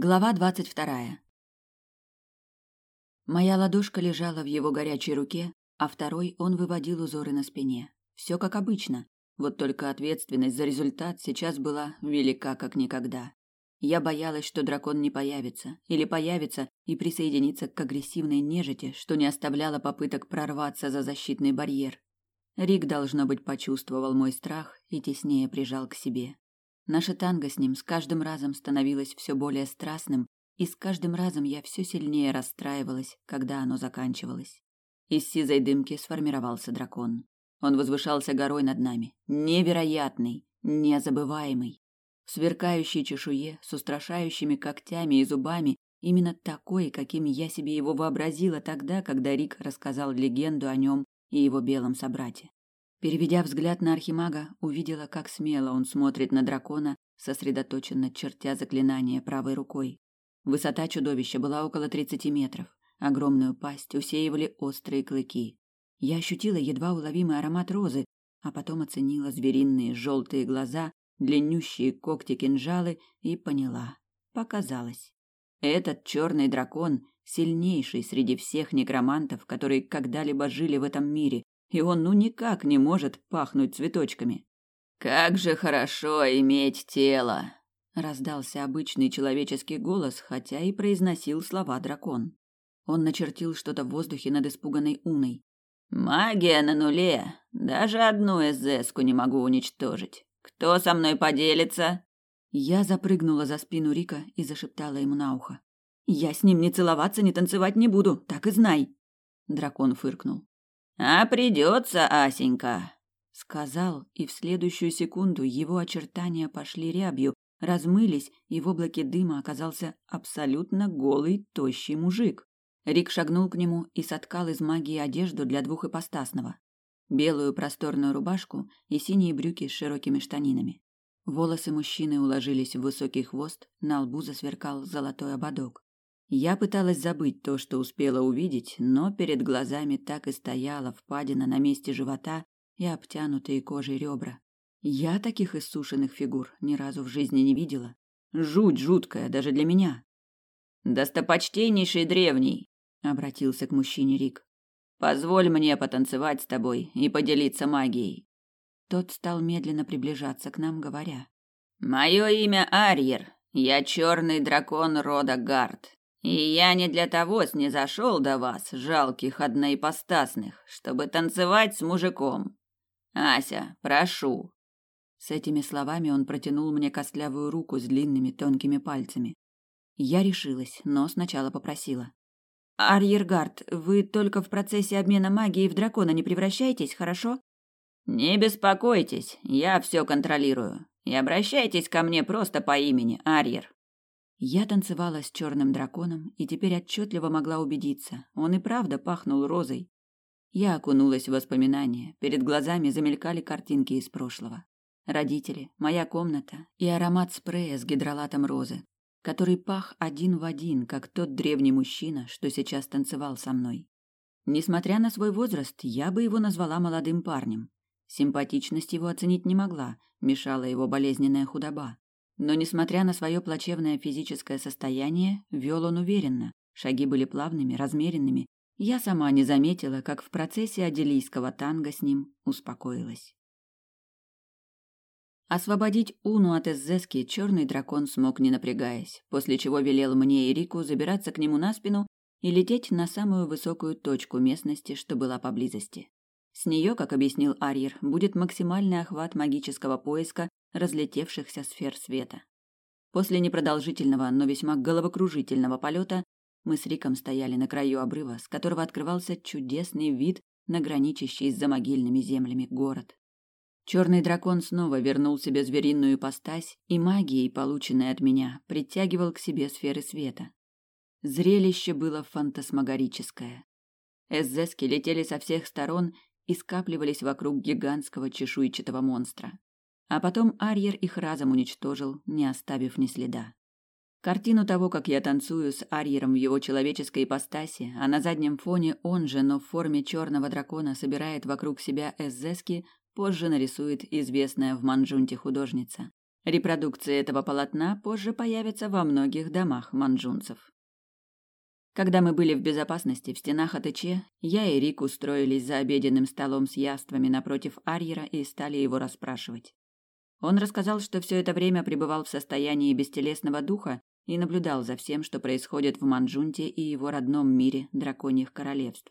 Глава двадцать вторая. Моя ладошка лежала в его горячей руке, а второй он выводил узоры на спине. Все как обычно, вот только ответственность за результат сейчас была велика как никогда. Я боялась, что дракон не появится, или появится и присоединится к агрессивной нежити, что не оставляло попыток прорваться за защитный барьер. Рик, должно быть, почувствовал мой страх и теснее прижал к себе. Наша танго с ним с каждым разом становилась все более страстным, и с каждым разом я все сильнее расстраивалась, когда оно заканчивалось. Из сизой дымки сформировался дракон. Он возвышался горой над нами, невероятный, незабываемый. В сверкающей чешуе, с устрашающими когтями и зубами, именно такой, каким я себе его вообразила тогда, когда Рик рассказал легенду о нем и его белом собрате. Переведя взгляд на архимага, увидела, как смело он смотрит на дракона, сосредоточенно чертя заклинание правой рукой. Высота чудовища была около тридцати метров. Огромную пасть усеивали острые клыки. Я ощутила едва уловимый аромат розы, а потом оценила звериные желтые глаза, длиннющие когти-кинжалы и поняла. Показалось. Этот черный дракон сильнейший среди всех некромантов, которые когда-либо жили в этом мире, и он ну никак не может пахнуть цветочками. Как же хорошо иметь тело, раздался обычный человеческий голос, хотя и произносил слова дракон. Он начертил что-то в воздухе над испуганной Уной. Магия на нуле. Даже одну эзеску не могу уничтожить. Кто со мной поделится? Я запрыгнула за спину Рика и зашептала ему на ухо: "Я с ним ни целоваться, ни танцевать не буду, так и знай". Дракон фыркнул. А придется, Асенька, сказал, и в следующую секунду его очертания пошли рябью, размылись, и в облаке дыма оказался абсолютно голый, тощий мужик. Рик шагнул к нему и соткал из магии одежду для двухипостасного: белую просторную рубашку и синие брюки с широкими штанинами. Волосы мужчины уложились в высокий хвост, на лбу засверкал золотой ободок. Я пыталась забыть то, что успела увидеть, но перед глазами так и стояла впадина на месте живота и обтянутые кожей ребра. Я таких иссушенных фигур ни разу в жизни не видела. Жуть жуткая даже для меня. Достопочтеннейший древний, обратился к мужчине Рик. Позволь мне потанцевать с тобой и поделиться магией. Тот стал медленно приближаться к нам, говоря: Мое имя Арьер. Я черный дракон рода Гард. И я не для того снизошел до вас, жалких одноипостасных, чтобы танцевать с мужиком. Ася, прошу. С этими словами он протянул мне костлявую руку с длинными тонкими пальцами. Я решилась, но сначала попросила: "Арьергард, вы только в процессе обмена магией в дракона не превращайтесь, хорошо?" "Не беспокойтесь, я все контролирую. И обращайтесь ко мне просто по имени Арьер". Я танцевала с черным драконом и теперь отчетливо могла убедиться, он и правда пахнул розой. Я окунулась в воспоминания, перед глазами замелькали картинки из прошлого. Родители, моя комната и аромат спрея с гидролатом розы, который пах один в один, как тот древний мужчина, что сейчас танцевал со мной. Несмотря на свой возраст, я бы его назвала молодым парнем. Симпатичность его оценить не могла, мешала его болезненная худоба. Но, несмотря на свое плачевное физическое состояние, вел он уверенно. Шаги были плавными, размеренными. Я сама не заметила, как в процессе аделийского танго с ним успокоилась. Освободить Уну от Эззески черный дракон смог не напрягаясь, после чего велел мне и Рику забираться к нему на спину и лететь на самую высокую точку местности, что была поблизости. С нее, как объяснил Арьер, будет максимальный охват магического поиска разлетевшихся сфер света. После непродолжительного, но весьма головокружительного полета мы с Риком стояли на краю обрыва, с которого открывался чудесный вид на граничащий с замогильными землями город. Черный дракон снова вернул себе звериную ипостась и магией, полученной от меня, притягивал к себе сферы света. Зрелище было фантасмагорическое. Эзески летели со всех сторон и скапливались вокруг гигантского чешуйчатого монстра. А потом Арьер их разом уничтожил, не оставив ни следа. Картину того, как я танцую с Арьером в его человеческой ипостаси, а на заднем фоне он же, но в форме черного дракона, собирает вокруг себя эзески, позже нарисует известная в Манджунте художница. Репродукции этого полотна позже появятся во многих домах манжунцев. Когда мы были в безопасности в стенах Атыче, я и Рик устроились за обеденным столом с яствами напротив Арьера и стали его расспрашивать. Он рассказал, что все это время пребывал в состоянии бестелесного духа и наблюдал за всем, что происходит в Манджунте и его родном мире драконьих королевств.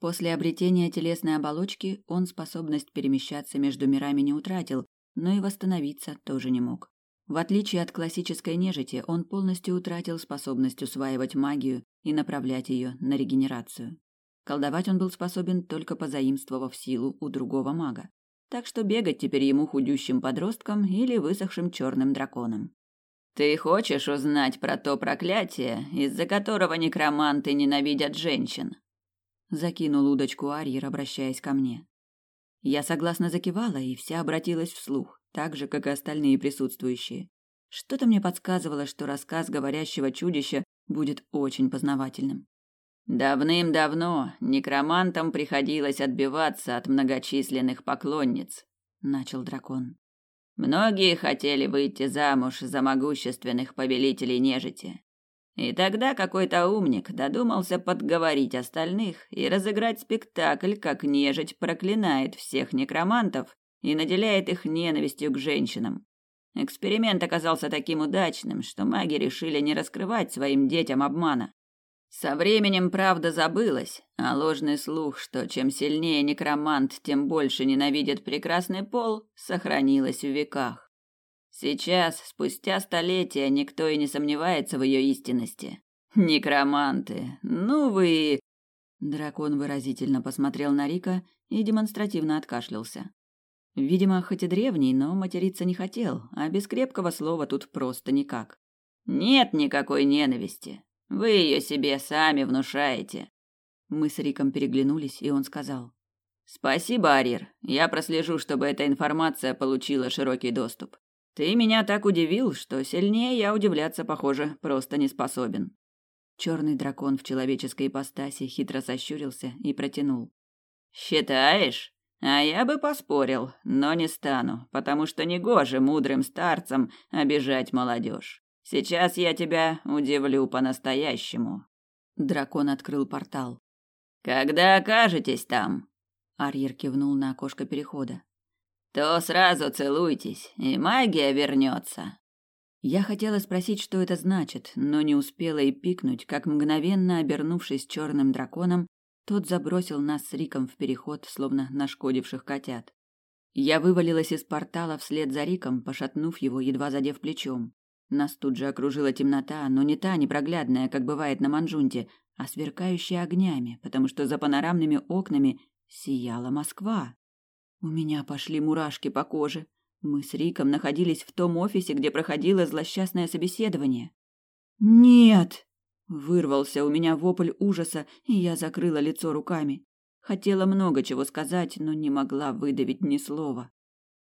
После обретения телесной оболочки он способность перемещаться между мирами не утратил, но и восстановиться тоже не мог. В отличие от классической нежити, он полностью утратил способность усваивать магию и направлять ее на регенерацию. Колдовать он был способен только позаимствовав силу у другого мага. Так что бегать теперь ему худющим подростком или высохшим черным драконом. Ты хочешь узнать про то проклятие, из-за которого некроманты ненавидят женщин? Закинул удочку Арьер, обращаясь ко мне. Я согласно закивала и вся обратилась вслух, так же, как и остальные присутствующие. Что-то мне подсказывало, что рассказ говорящего чудища будет очень познавательным. Давным-давно некромантам приходилось отбиваться от многочисленных поклонниц, начал дракон. Многие хотели выйти замуж за могущественных повелителей нежити. И тогда какой-то умник додумался подговорить остальных и разыграть спектакль, как нежить проклинает всех некромантов и наделяет их ненавистью к женщинам. Эксперимент оказался таким удачным, что маги решили не раскрывать своим детям обмана. Со временем правда забылась, а ложный слух, что чем сильнее некромант, тем больше ненавидит прекрасный пол, сохранилась в веках. Сейчас, спустя столетия, никто и не сомневается в ее истинности. Некроманты, ну вы... Дракон выразительно посмотрел на Рика и демонстративно откашлялся. Видимо, хоть и древний, но материться не хотел, а без крепкого слова тут просто никак. Нет никакой ненависти. Вы ее себе сами внушаете. Мы с Риком переглянулись, и он сказал: "Спасибо, Арир. Я прослежу, чтобы эта информация получила широкий доступ. Ты меня так удивил, что сильнее я удивляться, похоже, просто не способен. Черный дракон в человеческой ипостаси хитро сощурился и протянул. Считаешь? А я бы поспорил, но не стану, потому что негоже мудрым старцам обижать молодежь. Сейчас я тебя удивлю по-настоящему. Дракон открыл портал. Когда окажетесь там? Арьер кивнул на окошко перехода то сразу целуйтесь, и магия вернется. Я хотела спросить, что это значит, но не успела и пикнуть, как мгновенно обернувшись черным драконом, тот забросил нас с Риком в переход, словно нашкодивших котят. Я вывалилась из портала вслед за Риком, пошатнув его, едва задев плечом. Нас тут же окружила темнота, но не та непроглядная, как бывает на Манжунте, а сверкающая огнями, потому что за панорамными окнами сияла Москва. У меня пошли мурашки по коже. Мы с Риком находились в том офисе, где проходило злосчастное собеседование. «Нет!» — вырвался у меня вопль ужаса, и я закрыла лицо руками. Хотела много чего сказать, но не могла выдавить ни слова.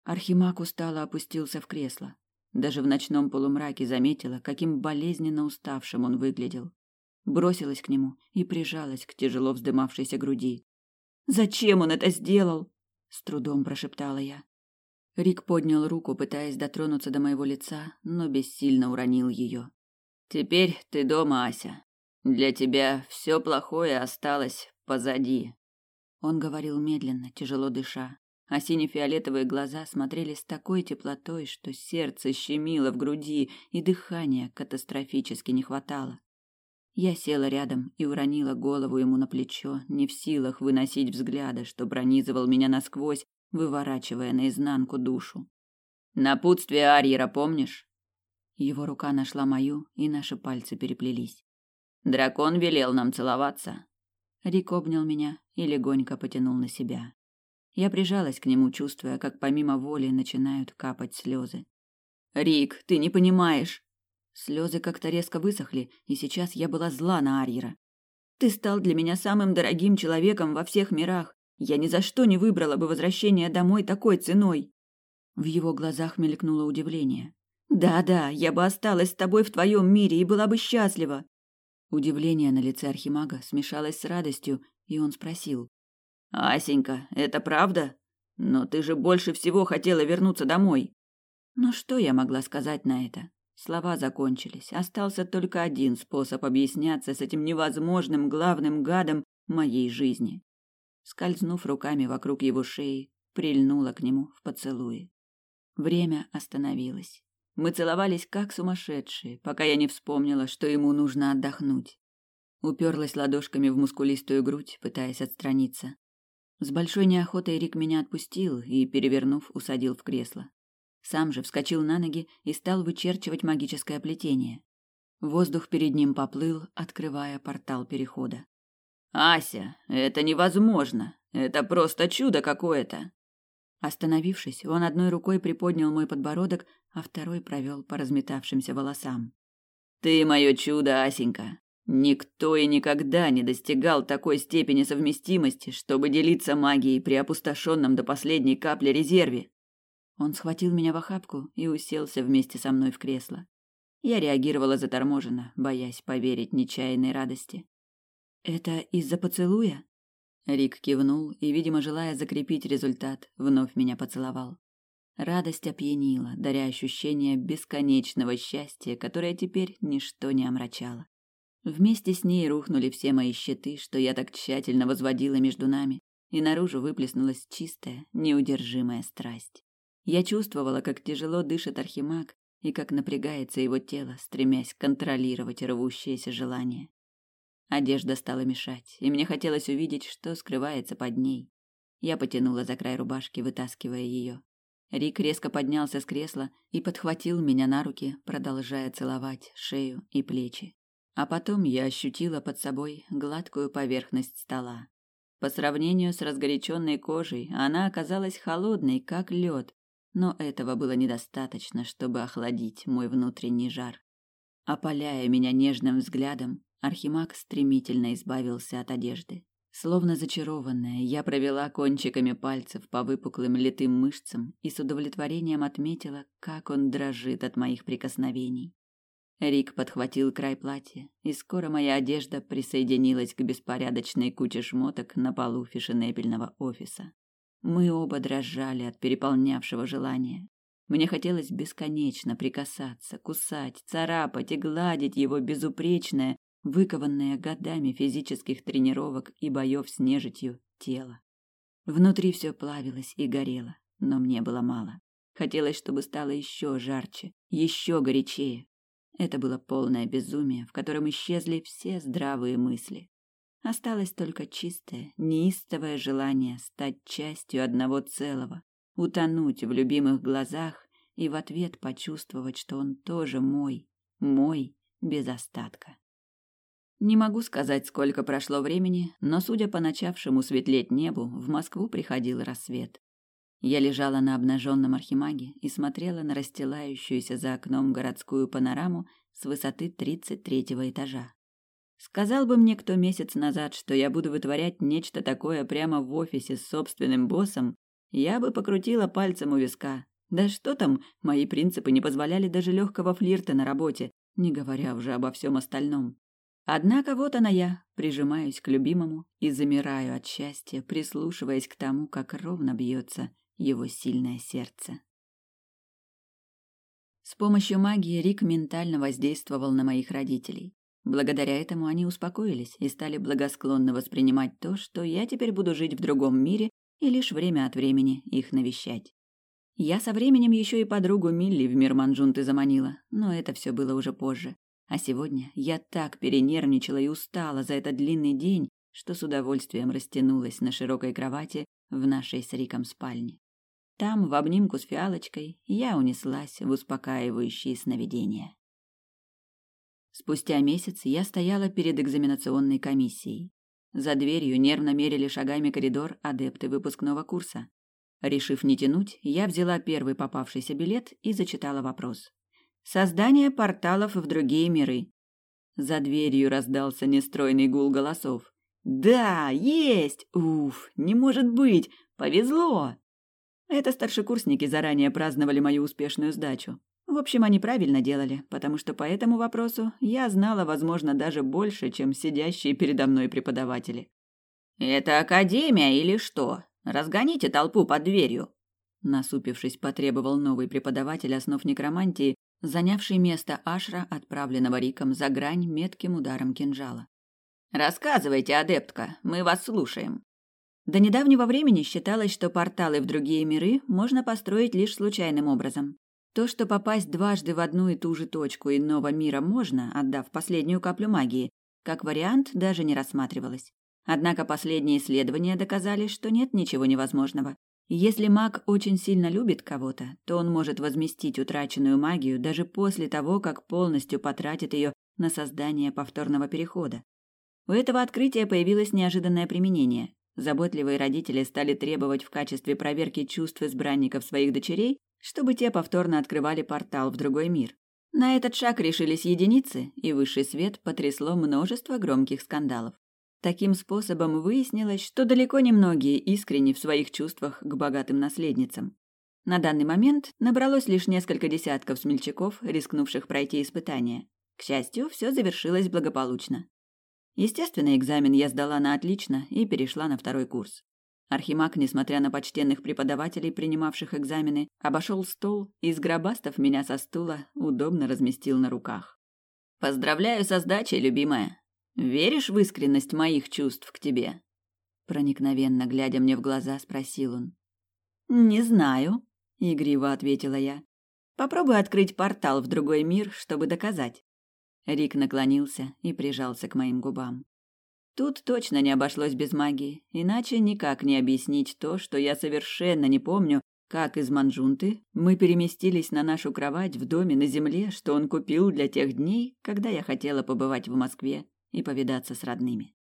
Архимаг устало опустился в кресло. Даже в ночном полумраке заметила, каким болезненно уставшим он выглядел. Бросилась к нему и прижалась к тяжело вздымавшейся груди. «Зачем он это сделал?» с трудом прошептала я. Рик поднял руку, пытаясь дотронуться до моего лица, но бессильно уронил ее. Теперь ты дома, Ася. Для тебя все плохое осталось позади. Он говорил медленно, тяжело дыша, а сине-фиолетовые глаза смотрели с такой теплотой, что сердце щемило в груди, и дыхания катастрофически не хватало. Я села рядом и уронила голову ему на плечо, не в силах выносить взгляда, что пронизывал меня насквозь, выворачивая наизнанку душу. Напутствие Арьера помнишь? Его рука нашла мою, и наши пальцы переплелись. Дракон велел нам целоваться. Рик обнял меня и легонько потянул на себя. Я прижалась к нему, чувствуя, как помимо воли начинают капать слезы. Рик, ты не понимаешь. Слезы как-то резко высохли, и сейчас я была зла на Арьера. Ты стал для меня самым дорогим человеком во всех мирах. Я ни за что не выбрала бы возвращение домой такой ценой. В его глазах мелькнуло удивление. Да-да, я бы осталась с тобой в твоем мире и была бы счастлива. Удивление на лице архимага смешалось с радостью, и он спросил: "Асенька, это правда? Но ты же больше всего хотела вернуться домой". Но что я могла сказать на это? Слова закончились. Остался только один способ объясняться с этим невозможным главным гадом моей жизни. Скользнув руками вокруг его шеи, прильнула к нему в поцелуи. Время остановилось. Мы целовались как сумасшедшие, пока я не вспомнила, что ему нужно отдохнуть. Уперлась ладошками в мускулистую грудь, пытаясь отстраниться. С большой неохотой Рик меня отпустил и, перевернув, усадил в кресло. Сам же вскочил на ноги и стал вычерчивать магическое плетение. Воздух перед ним поплыл, открывая портал перехода. «Ася, это невозможно! Это просто чудо какое-то!» Остановившись, он одной рукой приподнял мой подбородок, а второй провел по разметавшимся волосам. «Ты мое чудо, Асенька! Никто и никогда не достигал такой степени совместимости, чтобы делиться магией при опустошенном до последней капли резерве!» Он схватил меня в охапку и уселся вместе со мной в кресло. Я реагировала заторможенно, боясь поверить нечаянной радости. «Это из-за поцелуя?» Рик кивнул и, видимо, желая закрепить результат, вновь меня поцеловал. Радость опьянила, даря ощущение бесконечного счастья, которое теперь ничто не омрачало. Вместе с ней рухнули все мои щиты, что я так тщательно возводила между нами, и наружу выплеснулась чистая, неудержимая страсть. Я чувствовала, как тяжело дышит Архимаг и как напрягается его тело, стремясь контролировать рвущееся желание. Одежда стала мешать, и мне хотелось увидеть, что скрывается под ней. Я потянула за край рубашки, вытаскивая ее. Рик резко поднялся с кресла и подхватил меня на руки, продолжая целовать шею и плечи. А потом я ощутила под собой гладкую поверхность стола. По сравнению с разгоряченной кожей, она оказалась холодной, как лед, но этого было недостаточно, чтобы охладить мой внутренний жар. Опаляя меня нежным взглядом, Архимаг стремительно избавился от одежды. Словно зачарованная, я провела кончиками пальцев по выпуклым литым мышцам и с удовлетворением отметила, как он дрожит от моих прикосновений. Рик подхватил край платья, и скоро моя одежда присоединилась к беспорядочной куче шмоток на полу фешенебельного офиса. Мы оба дрожали от переполнявшего желания. Мне хотелось бесконечно прикасаться, кусать, царапать и гладить его безупречное, выкованное годами физических тренировок и боев с нежитью тело. Внутри все плавилось и горело, но мне было мало. Хотелось, чтобы стало еще жарче, еще горячее. Это было полное безумие, в котором исчезли все здравые мысли. Осталось только чистое, неистовое желание стать частью одного целого, утонуть в любимых глазах и в ответ почувствовать, что он тоже мой, мой без остатка. Не могу сказать, сколько прошло времени, но, судя по начавшему светлеть небу, в Москву приходил рассвет. Я лежала на обнаженном архимаге и смотрела на расстилающуюся за окном городскую панораму с высоты тридцать третьего этажа. Сказал бы мне кто месяц назад, что я буду вытворять нечто такое прямо в офисе с собственным боссом, я бы покрутила пальцем у виска. Да что там, мои принципы не позволяли даже легкого флирта на работе, не говоря уже обо всем остальном. Однако вот она я, прижимаюсь к любимому и замираю от счастья, прислушиваясь к тому, как ровно бьется его сильное сердце. С помощью магии Рик ментально воздействовал на моих родителей. Благодаря этому они успокоились и стали благосклонно воспринимать то, что я теперь буду жить в другом мире и лишь время от времени их навещать. Я со временем еще и подругу Милли в мир Манджунты заманила, но это все было уже позже. А сегодня я так перенервничала и устала за этот длинный день, что с удовольствием растянулась на широкой кровати в нашей с Риком спальне. Там, в обнимку с фиалочкой, я унеслась в успокаивающие сновидения. Спустя месяц я стояла перед экзаменационной комиссией. За дверью нервно мерили шагами коридор адепты выпускного курса. Решив не тянуть, я взяла первый попавшийся билет и зачитала вопрос. Создание порталов в другие миры. За дверью раздался нестройный гул голосов. Да, есть. Уф, не может быть. Повезло. Это старшекурсники заранее праздновали мою успешную сдачу. В общем, они правильно делали, потому что по этому вопросу я знала, возможно, даже больше, чем сидящие передо мной преподаватели. Это академия или что? Разгоните толпу под дверью, насупившись, потребовал новый преподаватель основ некромантии, занявший место Ашра, отправленного Риком за грань метким ударом кинжала. Рассказывайте, адептка, мы вас слушаем. До недавнего времени считалось, что порталы в другие миры можно построить лишь случайным образом. То, что попасть дважды в одну и ту же точку иного мира можно, отдав последнюю каплю магии, как вариант даже не рассматривалось. Однако последние исследования доказали, что нет ничего невозможного. Если маг очень сильно любит кого-то, то он может возместить утраченную магию даже после того, как полностью потратит ее на создание повторного перехода. У этого открытия появилось неожиданное применение. Заботливые родители стали требовать в качестве проверки чувств избранников своих дочерей, чтобы те повторно открывали портал в другой мир. На этот шаг решились единицы, и высший свет потрясло множество громких скандалов. Таким способом выяснилось, что далеко не многие искренни в своих чувствах к богатым наследницам. На данный момент набралось лишь несколько десятков смельчаков, рискнувших пройти испытание. К счастью, все завершилось благополучно. Естественно, экзамен я сдала на отлично и перешла на второй курс. Архимаг, несмотря на почтенных преподавателей, принимавших экзамены, обошел стол и, сгробастав меня со стула, удобно разместил на руках. «Поздравляю со сдачей, любимая. Веришь в искренность моих чувств к тебе?» Проникновенно глядя мне в глаза, спросил он. «Не знаю», — игриво ответила я. «Попробуй открыть портал в другой мир, чтобы доказать». Рик наклонился и прижался к моим губам. Тут точно не обошлось без магии, иначе никак не объяснить то, что я совершенно не помню, как из Манжунты мы переместились на нашу кровать в доме на земле, что он купил для тех дней, когда я хотела побывать в Москве и повидаться с родными.